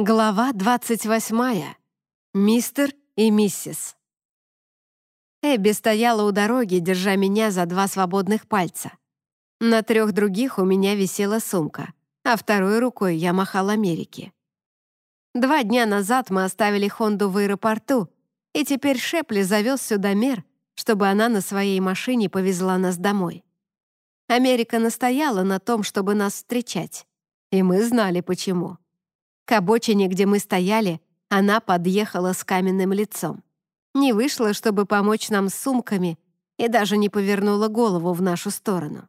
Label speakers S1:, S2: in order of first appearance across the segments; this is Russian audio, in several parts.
S1: Глава 28. Мистер и миссис. Эбби стояла у дороги, держа меня за два свободных пальца. На трех других у меня висела сумка, а второй рукой я махал Америке. Два дня назад мы оставили Хонду в аэропорту, и теперь Шепли завез сюда мер, чтобы она на своей машине повезла нас домой. Америка настояла на том, чтобы нас встречать, и мы знали почему. К обочине, где мы стояли, она подъехала с каменным лицом. Не вышла, чтобы помочь нам с сумками, и даже не повернула голову в нашу сторону.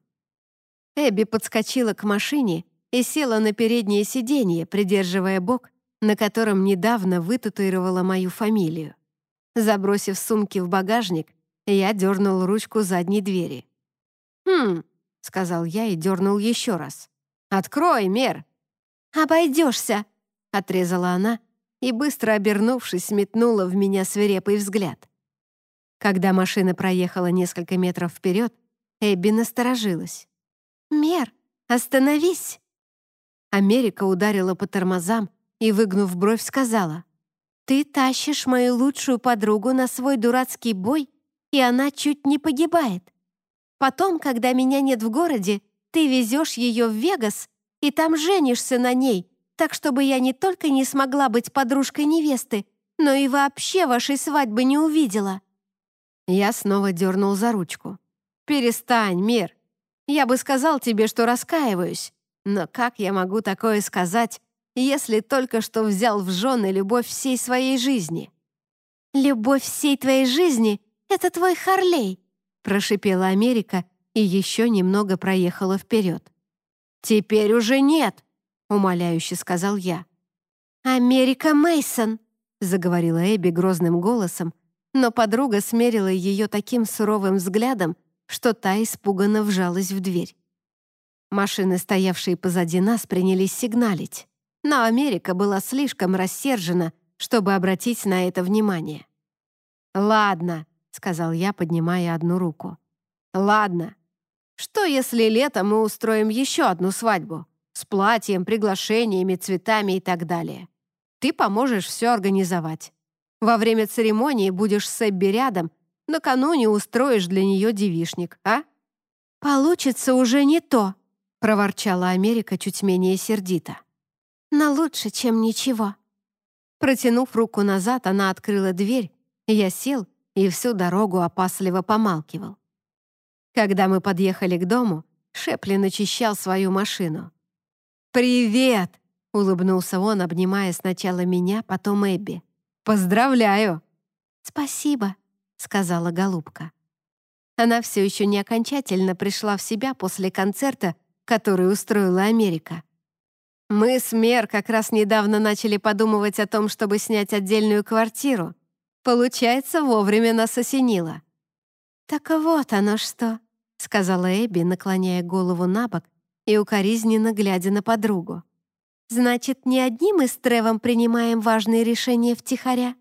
S1: Эбби подскочила к машине и села на переднее сиденье, придерживая бок, на котором недавно вытатуировала мою фамилию. Забросив сумки в багажник, я дернул ручку задней двери. «Хм», — сказал я и дернул еще раз. «Открой, Мер!» «Обойдешься!» — отрезала она и, быстро обернувшись, метнула в меня свирепый взгляд. Когда машина проехала несколько метров вперед, Эбби насторожилась. «Мер, остановись!» Америка ударила по тормозам и, выгнув бровь, сказала, «Ты тащишь мою лучшую подругу на свой дурацкий бой, и она чуть не погибает. Потом, когда меня нет в городе, ты везешь ее в Вегас и там женишься на ней, так чтобы я не только не смогла быть подружкой невесты, но и вообще вашей свадьбы не увидела». Я снова дернул за ручку. «Перестань, Мир. Я бы сказал тебе, что раскаиваюсь. Но как я могу такое сказать, если только что взял в жены любовь всей своей жизни?» «Любовь всей твоей жизни — это твой Харлей», прошипела Америка и еще немного проехала вперед. «Теперь уже нет», — умоляюще сказал я. «Америка Мейсон, заговорила Эбби грозным голосом, но подруга смерила ее таким суровым взглядом, что та испуганно вжалась в дверь. Машины, стоявшие позади нас, принялись сигналить, но Америка была слишком рассержена, чтобы обратить на это внимание. «Ладно», — сказал я, поднимая одну руку. «Ладно. Что, если летом мы устроим еще одну свадьбу? С платьем, приглашениями, цветами и так далее. Ты поможешь все организовать. Во время церемонии будешь с Эбби рядом, накануне устроишь для нее девишник, а? «Получится уже не то», — проворчала Америка чуть менее сердито. «Но лучше, чем ничего». Протянув руку назад, она открыла дверь, я сел и всю дорогу опасливо помалкивал. Когда мы подъехали к дому, Шеплин очищал свою машину. «Привет!» — улыбнулся он, обнимая сначала меня, потом Эбби. «Поздравляю!» «Спасибо», — сказала голубка. Она все еще не окончательно пришла в себя после концерта, который устроила Америка. Мы с Мер как раз недавно начали подумывать о том, чтобы снять отдельную квартиру. Получается, вовремя нас осенило. «Так вот оно что», — сказала Эбби, наклоняя голову на бок и укоризненно глядя на подругу. «Значит, не одним мы с Тревом принимаем важные решения втихаря?»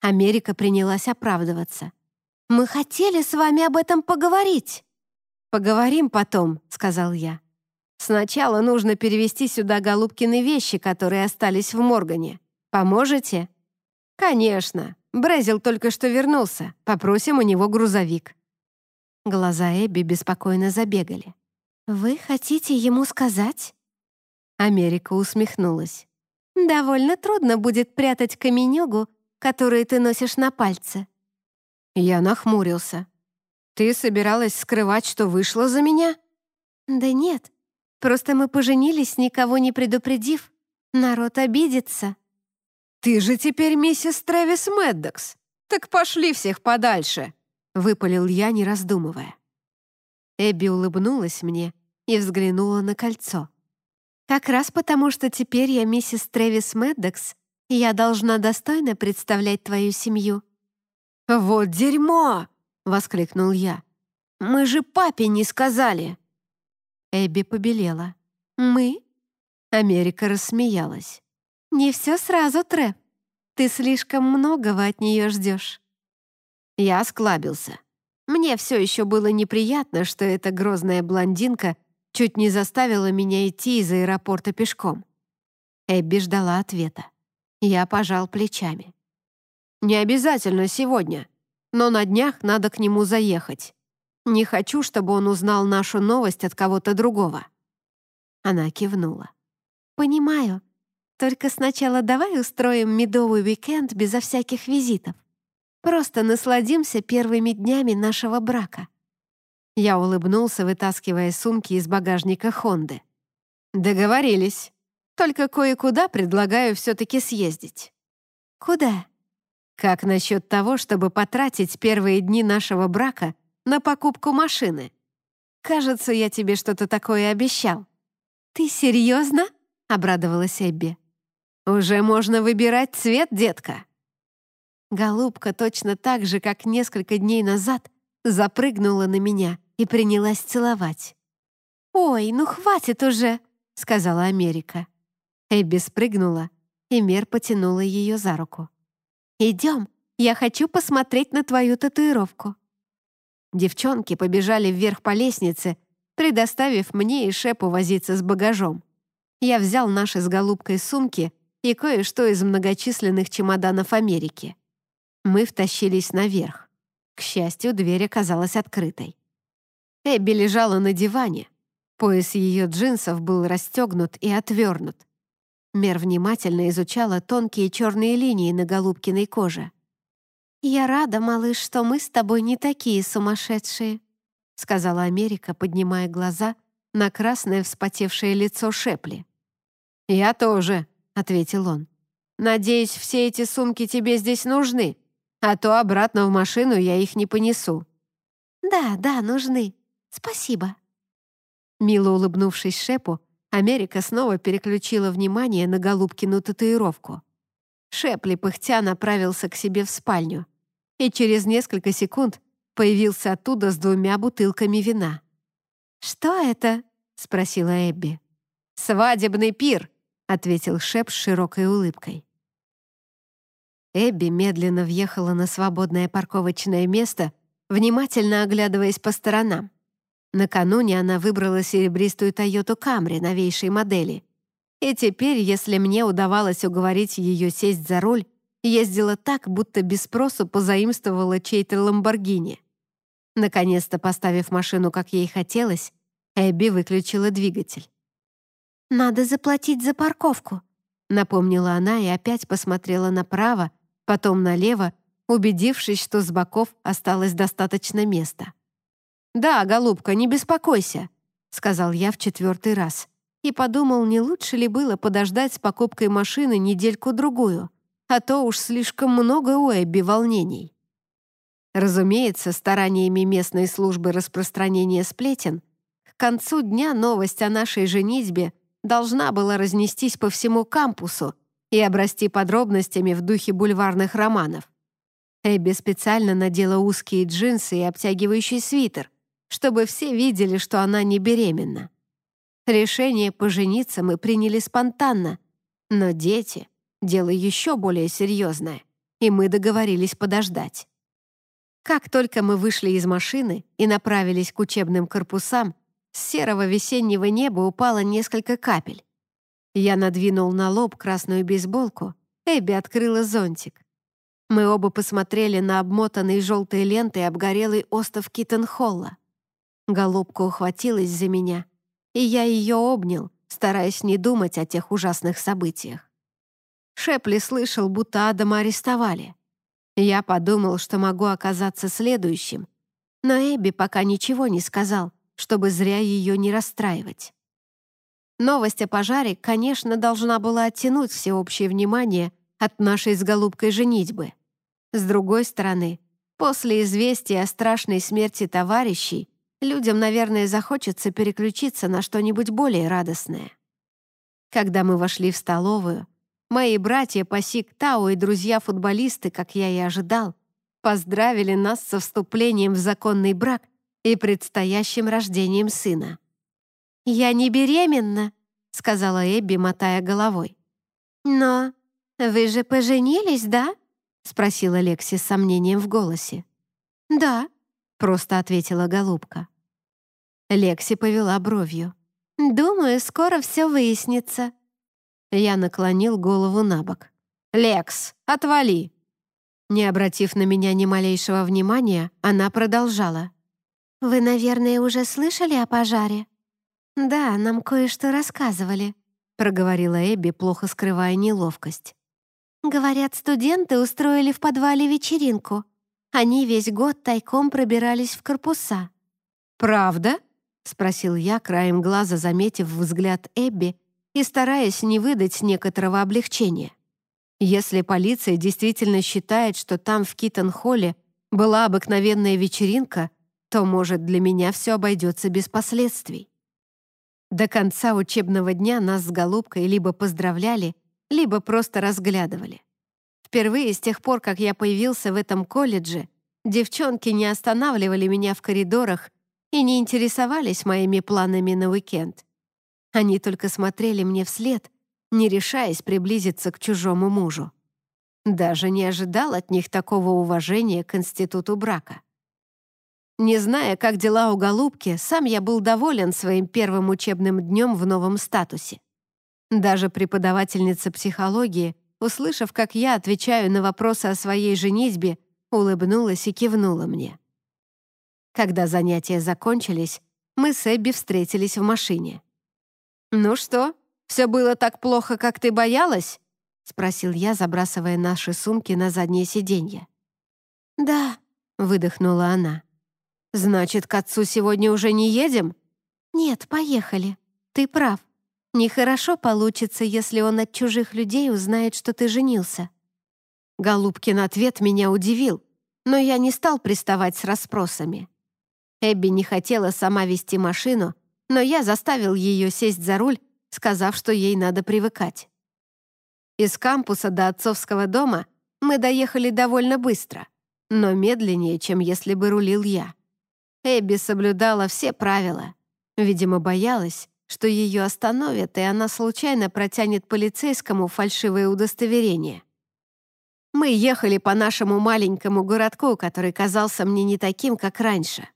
S1: Америка принялась оправдываться. «Мы хотели с вами об этом поговорить». «Поговорим потом», — сказал я. «Сначала нужно перевести сюда Голубкины вещи, которые остались в Моргане. Поможете?» «Конечно. Брезил только что вернулся. Попросим у него грузовик». Глаза Эбби беспокойно забегали. «Вы хотите ему сказать?» Америка усмехнулась. «Довольно трудно будет прятать каменюгу, которую ты носишь на пальце». Я нахмурился. «Ты собиралась скрывать, что вышла за меня?» «Да нет, просто мы поженились, никого не предупредив. Народ обидится». «Ты же теперь миссис Трэвис Мэддокс. Так пошли всех подальше», — выпалил я, не раздумывая. Эбби улыбнулась мне и взглянула на кольцо. «Как раз потому, что теперь я миссис Трэвис Мэддокс, я должна достойно представлять твою семью». «Вот дерьмо!» — воскликнул я. «Мы же папе не сказали!» Эбби побелела. «Мы?» Америка рассмеялась. «Не все сразу, Трэ. Ты слишком многого от нее ждешь». Я осклабился. Мне все еще было неприятно, что эта грозная блондинка чуть не заставила меня идти из аэропорта пешком. Эбби ждала ответа. Я пожал плечами. «Не обязательно сегодня, но на днях надо к нему заехать. Не хочу, чтобы он узнал нашу новость от кого-то другого». Она кивнула. «Понимаю. Только сначала давай устроим медовый уикенд безо всяких визитов. Просто насладимся первыми днями нашего брака». Я улыбнулся, вытаскивая сумки из багажника Хонды. «Договорились. Только кое-куда предлагаю все-таки съездить». «Куда?» «Как насчет того, чтобы потратить первые дни нашего брака на покупку машины? Кажется, я тебе что-то такое обещал». «Ты серьезно?» — обрадовалась Эбби. «Уже можно выбирать цвет, детка». Голубка точно так же, как несколько дней назад, запрыгнула на меня и принялась целовать. «Ой, ну хватит уже!» — сказала Америка. Эбби спрыгнула, и Мер потянула ее за руку. «Идем, я хочу посмотреть на твою татуировку». Девчонки побежали вверх по лестнице, предоставив мне и Шепу возиться с багажом. Я взял наши с голубкой сумки и кое-что из многочисленных чемоданов Америки. Мы втащились наверх. К счастью, дверь оказалась открытой. Эбби лежала на диване. Пояс ее джинсов был расстегнут и отвернут. Мер внимательно изучала тонкие черные линии на голубкиной коже. «Я рада, малыш, что мы с тобой не такие сумасшедшие», сказала Америка, поднимая глаза на красное вспотевшее лицо Шепли. «Я тоже», — ответил он. «Надеюсь, все эти сумки тебе здесь нужны, а то обратно в машину я их не понесу».
S2: «Да, да, нужны. Спасибо».
S1: Мило улыбнувшись Шепу, Америка снова переключила внимание на Голубкину татуировку. Шепли пыхтя направился к себе в спальню и через несколько секунд появился оттуда с двумя бутылками вина.
S2: «Что это?» — спросила Эбби.
S1: «Свадебный пир», — ответил Шеп с широкой улыбкой. Эбби медленно въехала на свободное парковочное место, внимательно оглядываясь по сторонам. Накануне она выбрала серебристую Toyota Camry новейшей модели. И теперь, если мне удавалось уговорить ее сесть за руль, ездила так, будто без спросу позаимствовала чей-то Ламборгини. Наконец-то, поставив машину, как ей хотелось, Эбби выключила двигатель.
S2: «Надо заплатить за парковку», — напомнила она и опять посмотрела направо, потом налево, убедившись, что с боков осталось достаточно места.
S1: «Да, голубка, не беспокойся», — сказал я в четвертый раз. И подумал, не лучше ли было подождать с покупкой машины недельку-другую, а то уж слишком много у Эбби волнений. Разумеется, стараниями местной службы распространения сплетен, к концу дня новость о нашей женитьбе должна была разнестись по всему кампусу и обрасти подробностями в духе бульварных романов. Эбби специально надела узкие джинсы и обтягивающий свитер, чтобы все видели, что она не беременна. Решение пожениться мы приняли спонтанно, но дети — дело еще более серьезное, и мы договорились подождать. Как только мы вышли из машины и направились к учебным корпусам, с серого весеннего неба упало несколько капель. Я надвинул на лоб красную бейсболку, Эбби открыла зонтик. Мы оба посмотрели на обмотанный желтой лентой обгорелый остов Киттенхолла. Голубка ухватилась за меня, и я ее обнял, стараясь не думать о тех ужасных событиях. Шепли слышал, будто Адама арестовали. Я подумал, что могу оказаться следующим, но Эбби пока ничего не сказал, чтобы зря ее не расстраивать. Новость о пожаре, конечно, должна была оттянуть всеобщее внимание от нашей с голубкой женитьбы. С другой стороны, после известия о страшной смерти товарищей людям, наверное, захочется переключиться на что-нибудь более радостное. Когда мы вошли в столовую, мои братья по Сик-Тау и друзья-футболисты, как я и ожидал, поздравили нас со вступлением в законный брак и предстоящим рождением сына.
S2: «Я не беременна», — сказала Эбби, мотая головой. «Но вы же поженились, да?» — спросила Лекси с сомнением в голосе.
S1: «Да», — просто ответила голубка. Лекси повела бровью.
S2: «Думаю, скоро все выяснится».
S1: Я наклонил голову на бок. «Лекс, отвали!» Не обратив на меня ни малейшего внимания, она продолжала.
S2: «Вы, наверное, уже слышали о пожаре?» «Да, нам кое-что рассказывали», — проговорила Эбби, плохо скрывая неловкость. «Говорят, студенты устроили в подвале вечеринку. Они весь год тайком пробирались в корпуса».
S1: «Правда?» — спросил я, краем глаза заметив взгляд Эбби и стараясь не выдать некоторого облегчения. Если полиция действительно считает, что там в Китон-холле была обыкновенная вечеринка, то, может, для меня все обойдется без последствий. До конца учебного дня нас с Голубкой либо поздравляли, либо просто разглядывали. Впервые с тех пор, как я появился в этом колледже, девчонки не останавливали меня в коридорах и не интересовались моими планами на уикенд. Они только смотрели мне вслед, не решаясь приблизиться к чужому мужу. Даже не ожидал от них такого уважения к институту брака. Не зная, как дела у голубки, сам я был доволен своим первым учебным днем в новом статусе. Даже преподавательница психологии, услышав, как я отвечаю на вопросы о своей женитьбе, улыбнулась и кивнула мне. Когда занятия закончились, мы с Эбби встретились в машине. «Ну что, все было так плохо, как ты боялась?» — спросил я, забрасывая наши сумки на заднее сиденье.
S2: «Да», — выдохнула она.
S1: «Значит, к отцу сегодня уже не едем?»
S2: «Нет, поехали. Ты прав. Нехорошо получится, если он от чужих людей узнает, что ты женился».
S1: Голубкин ответ меня удивил, но я не стал приставать с расспросами. Эбби не хотела сама вести машину, но я заставил ее сесть за руль, сказав, что ей надо привыкать. Из кампуса до отцовского дома мы доехали довольно быстро, но медленнее, чем если бы рулил я. Эбби соблюдала все правила. Видимо, боялась, что ее остановят, и она случайно протянет полицейскому фальшивое удостоверение. Мы ехали по нашему маленькому городку, который казался мне не таким, как раньше.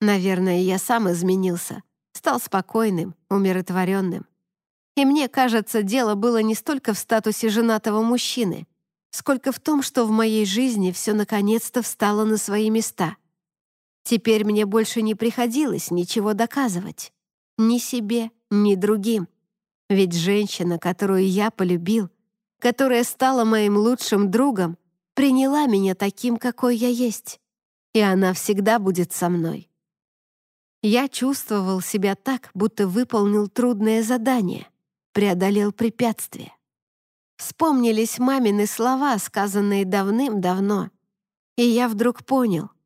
S1: Наверное, я сам изменился, стал спокойным, умиротворенным. И мне кажется, дело было не столько в статусе женатого мужчины, сколько в том, что в моей жизни все наконец-то встало на свои места. Теперь мне больше не приходилось ничего доказывать. Ни себе, ни другим. Ведь женщина, которую я полюбил, которая стала моим лучшим другом, приняла меня таким, какой я есть. И она всегда будет со мной. Я чувствовал себя так, будто выполнил трудное задание, преодолел препятствие. Вспомнились мамины слова, сказанные давным-давно, и я вдруг понял —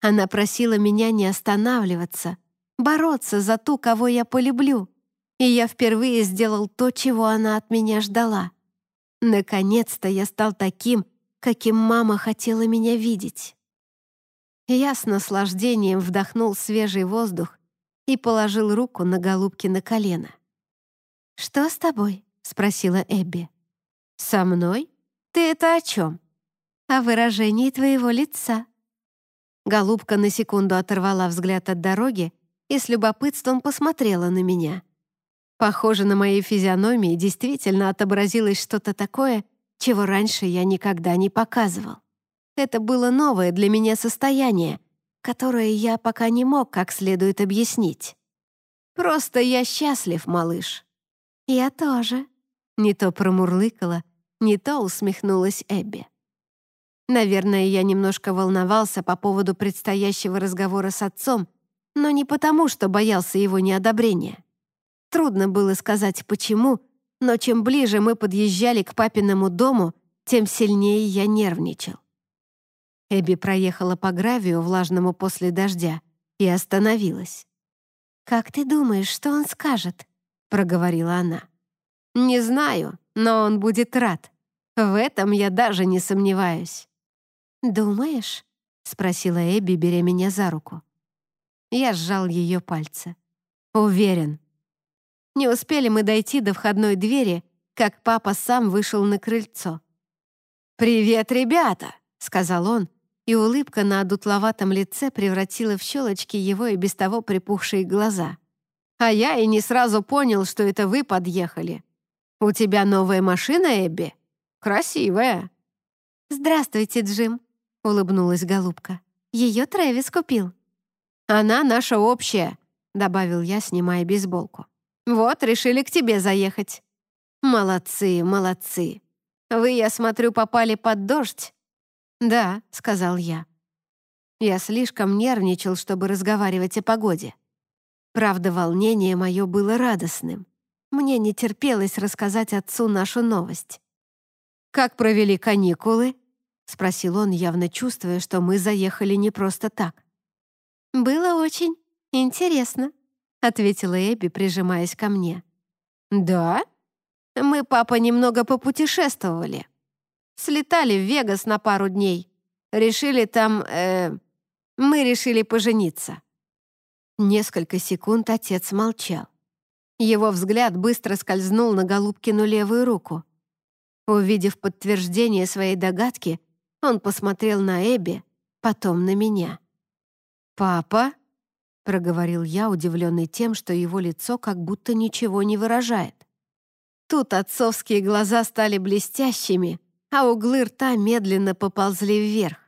S1: она просила меня не останавливаться, бороться за ту, кого я полюблю. И я впервые сделал то, чего она от меня ждала. Наконец-то я стал таким, каким мама хотела меня видеть. Я с наслаждением вдохнул свежий воздух и положил руку на голубки на колено. «Что с тобой?» — спросила Эбби. «Со мной? Ты это о чем?» «О выражении твоего лица», Голубка на секунду оторвала взгляд от дороги и с любопытством посмотрела на меня. Похоже, на моей физиономии действительно отобразилось что-то такое, чего раньше я никогда не показывал. Это было новое для меня состояние, которое я пока не мог как следует объяснить. Просто я счастлив, малыш. Я тоже. Не то промурлыкала, не то усмехнулась Эбби. Наверное, я немножко волновался по поводу предстоящего разговора с отцом, но не потому, что боялся его неодобрения. Трудно было сказать, почему, но чем ближе мы подъезжали к папиному дому, тем сильнее я нервничал. Эбби проехала по гравию, влажному после дождя, и остановилась.
S2: «Как ты думаешь, что он скажет?» — проговорила она.
S1: «Не знаю, но он будет рад. В этом я даже не сомневаюсь».
S2: «Думаешь?» — спросила Эбби, беря меня за руку.
S1: Я сжал ее пальцы. «Уверен». Не успели мы дойти до входной двери, как папа сам вышел на крыльцо. «Привет, ребята!» — сказал он, и улыбка на одутловатом лице превратила в щелочки его и без того припухшие глаза. «А я и не сразу понял, что это вы подъехали. «У тебя новая машина, Эбби? Красивая!»
S2: «Здравствуйте, Джим», — улыбнулась голубка. «Ее Трэвис купил».
S1: «Она наша общая», — добавил я, снимая бейсболку. «Вот, решили к тебе заехать». «Молодцы, молодцы. Вы, я смотрю, попали под дождь?» «Да», — сказал я. Я слишком нервничал, чтобы разговаривать о погоде. Правда, волнение мое было радостным. Мне не терпелось рассказать отцу нашу новость. «Как провели каникулы?» — спросил он, явно чувствуя, что мы заехали не просто так.
S2: «Было очень интересно», — ответила Эбби, прижимаясь ко мне.
S1: «Да? Мы, папа, немного попутешествовали. Слетали в Вегас на пару дней. Решили там... Э, мы решили пожениться». Несколько секунд отец молчал. Его взгляд быстро скользнул на Голубкину левую руку. Увидев подтверждение своей догадки, он посмотрел на Эбби, потом на меня. «Папа?» — проговорил я, удивленный тем, что его лицо как будто ничего не выражает. Тут отцовские глаза стали блестящими, а углы рта медленно поползли вверх.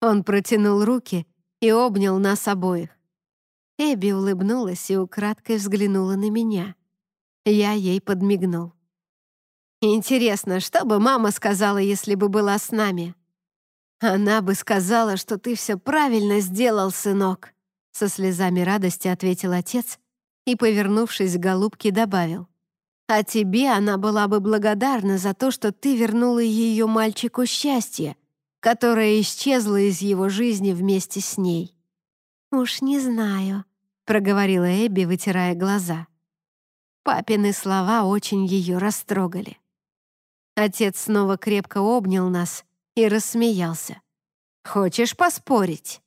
S1: Он протянул руки и обнял нас обоих. Эбби улыбнулась и украдкой взглянула на меня. Я ей подмигнул. «Интересно, что бы мама сказала, если бы была с нами?» «Она бы сказала, что ты все правильно сделал, сынок», со слезами радости ответил отец и, повернувшись к голубке, добавил. «А тебе она была бы благодарна за то, что ты вернула ее мальчику счастье, которое исчезло из его жизни вместе с ней».
S2: «Уж не знаю», проговорила Эбби, вытирая глаза.
S1: Папины слова очень ее растрогали. Отец снова крепко обнял нас и рассмеялся. «Хочешь поспорить?»